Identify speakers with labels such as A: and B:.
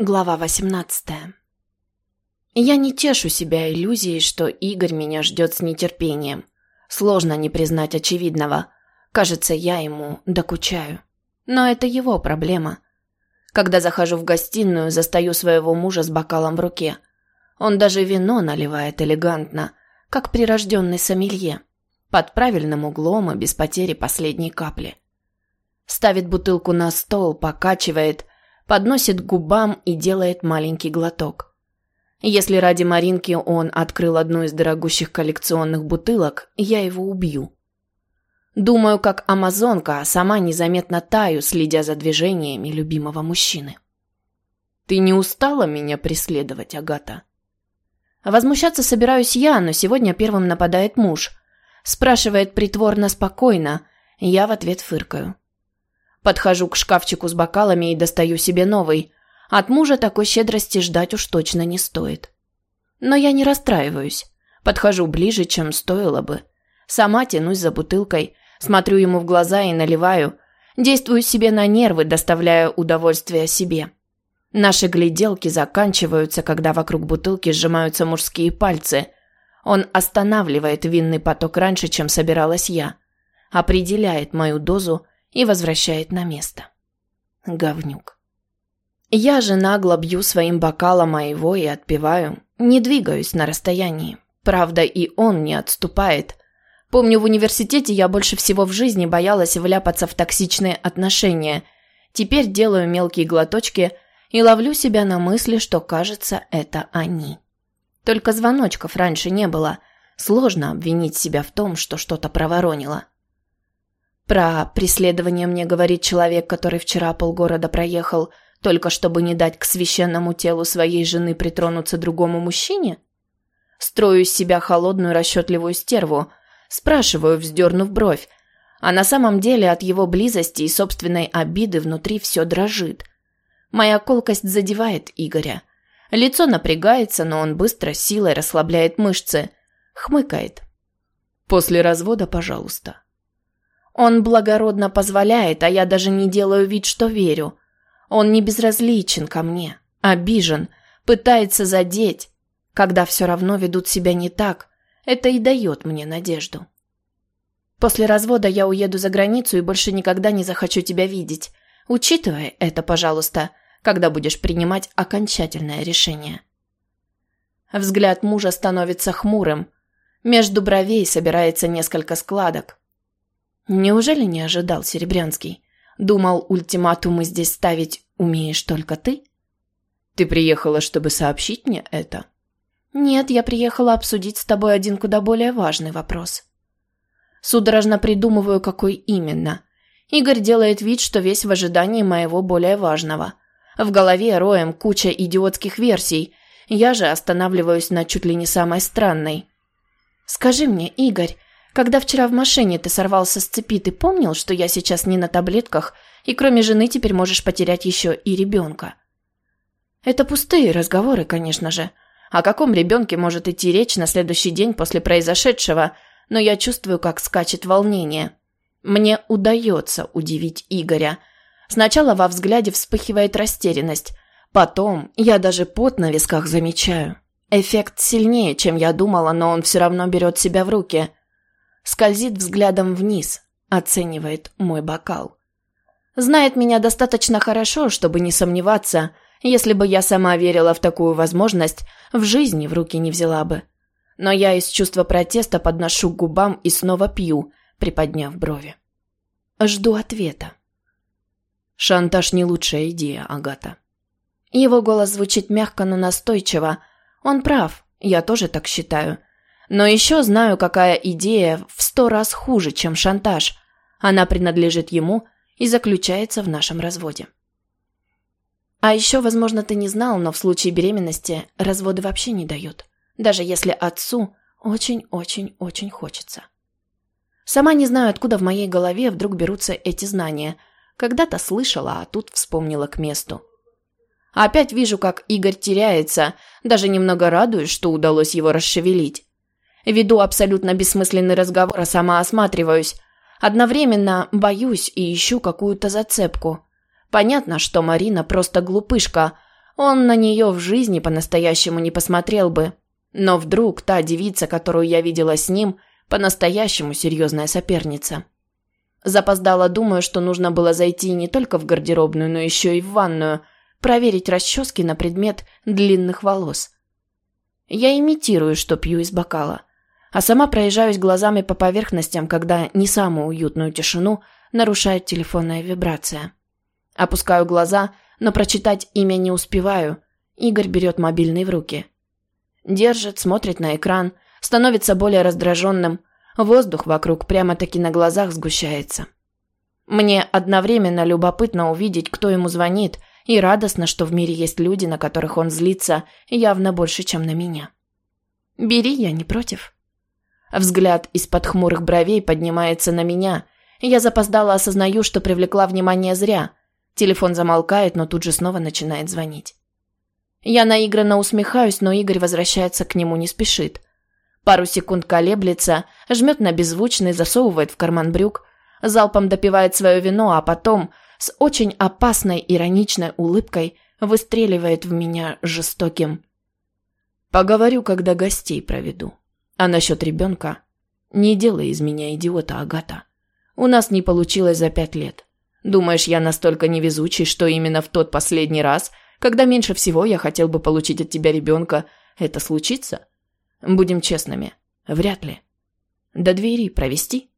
A: Глава 18 Я не тешу себя иллюзией, что Игорь меня ждет с нетерпением. Сложно не признать очевидного. Кажется, я ему докучаю. Но это его проблема. Когда захожу в гостиную, застаю своего мужа с бокалом в руке. Он даже вино наливает элегантно, как прирожденный сомелье, под правильным углом и без потери последней капли. Ставит бутылку на стол, покачивает – подносит к губам и делает маленький глоток. Если ради Маринки он открыл одну из дорогущих коллекционных бутылок, я его убью. Думаю, как амазонка, а сама незаметно таю, следя за движениями любимого мужчины. «Ты не устала меня преследовать, Агата?» Возмущаться собираюсь я, но сегодня первым нападает муж. Спрашивает притворно спокойно, я в ответ фыркаю. Подхожу к шкафчику с бокалами и достаю себе новый. От мужа такой щедрости ждать уж точно не стоит. Но я не расстраиваюсь. Подхожу ближе, чем стоило бы. Сама тянусь за бутылкой, смотрю ему в глаза и наливаю. Действую себе на нервы, доставляя удовольствие себе. Наши гляделки заканчиваются, когда вокруг бутылки сжимаются мужские пальцы. Он останавливает винный поток раньше, чем собиралась я. Определяет мою дозу и возвращает на место. Говнюк. Я же нагло бью своим бокалом моего и отпиваю, не двигаюсь на расстоянии. Правда, и он не отступает. Помню, в университете я больше всего в жизни боялась вляпаться в токсичные отношения. Теперь делаю мелкие глоточки и ловлю себя на мысли, что, кажется, это они. Только звоночков раньше не было. Сложно обвинить себя в том, что что-то проворонило. Про преследование мне говорит человек, который вчера полгорода проехал, только чтобы не дать к священному телу своей жены притронуться другому мужчине? Строю из себя холодную расчетливую стерву, спрашиваю, вздернув бровь, а на самом деле от его близости и собственной обиды внутри все дрожит. Моя колкость задевает Игоря. Лицо напрягается, но он быстро силой расслабляет мышцы. Хмыкает. «После развода, пожалуйста». Он благородно позволяет, а я даже не делаю вид, что верю. Он не безразличен ко мне, обижен, пытается задеть. Когда все равно ведут себя не так, это и дает мне надежду. После развода я уеду за границу и больше никогда не захочу тебя видеть. Учитывай это, пожалуйста, когда будешь принимать окончательное решение. Взгляд мужа становится хмурым. Между бровей собирается несколько складок. Неужели не ожидал Серебрянский? Думал, ультиматумы здесь ставить умеешь только ты? Ты приехала, чтобы сообщить мне это? Нет, я приехала обсудить с тобой один куда более важный вопрос. Судорожно придумываю, какой именно. Игорь делает вид, что весь в ожидании моего более важного. В голове роем куча идиотских версий. Я же останавливаюсь на чуть ли не самой странной. Скажи мне, Игорь, когда вчера в машине ты сорвался с цепи, ты помнил, что я сейчас не на таблетках, и кроме жены теперь можешь потерять еще и ребенка? Это пустые разговоры, конечно же. О каком ребенке может идти речь на следующий день после произошедшего, но я чувствую, как скачет волнение. Мне удается удивить Игоря. Сначала во взгляде вспыхивает растерянность, потом я даже пот на висках замечаю. Эффект сильнее, чем я думала, но он все равно берет себя в руки – скользит взглядом вниз, оценивает мой бокал. Знает меня достаточно хорошо, чтобы не сомневаться, если бы я сама верила в такую возможность, в жизни в руки не взяла бы. Но я из чувства протеста подношу к губам и снова пью, приподняв брови. Жду ответа. Шантаж не лучшая идея, Агата. Его голос звучит мягко, но настойчиво. Он прав, я тоже так считаю. Но еще знаю, какая идея в сто раз хуже, чем шантаж. Она принадлежит ему и заключается в нашем разводе. А еще, возможно, ты не знал, но в случае беременности разводы вообще не дают. Даже если отцу очень-очень-очень хочется. Сама не знаю, откуда в моей голове вдруг берутся эти знания. Когда-то слышала, а тут вспомнила к месту. Опять вижу, как Игорь теряется, даже немного радуюсь, что удалось его расшевелить. Веду абсолютно бессмысленный разговор, а сама осматриваюсь. Одновременно боюсь и ищу какую-то зацепку. Понятно, что Марина просто глупышка. Он на нее в жизни по-настоящему не посмотрел бы. Но вдруг та девица, которую я видела с ним, по-настоящему серьезная соперница. Запоздала, думаю, что нужно было зайти не только в гардеробную, но еще и в ванную, проверить расчески на предмет длинных волос. Я имитирую, что пью из бокала, а сама проезжаюсь глазами по поверхностям, когда не самую уютную тишину нарушает телефонная вибрация. Опускаю глаза, но прочитать имя не успеваю. Игорь берет мобильный в руки. Держит, смотрит на экран, становится более раздраженным, Воздух вокруг прямо-таки на глазах сгущается. Мне одновременно любопытно увидеть, кто ему звонит, и радостно, что в мире есть люди, на которых он злится, явно больше, чем на меня. «Бери, я не против». Взгляд из-под хмурых бровей поднимается на меня. Я запоздала осознаю, что привлекла внимание зря. Телефон замолкает, но тут же снова начинает звонить. Я наигранно усмехаюсь, но Игорь возвращается к нему не спешит. Пару секунд колеблется, жмет на беззвучный, засовывает в карман брюк, залпом допивает свое вино, а потом с очень опасной ироничной улыбкой выстреливает в меня жестоким. Поговорю, когда гостей проведу. А насчет ребенка? Не делай из меня идиота, Агата. У нас не получилось за пять лет. Думаешь, я настолько невезучий, что именно в тот последний раз, когда меньше всего я хотел бы получить от тебя ребенка, это случится? Будем честными, вряд ли. До двери провести?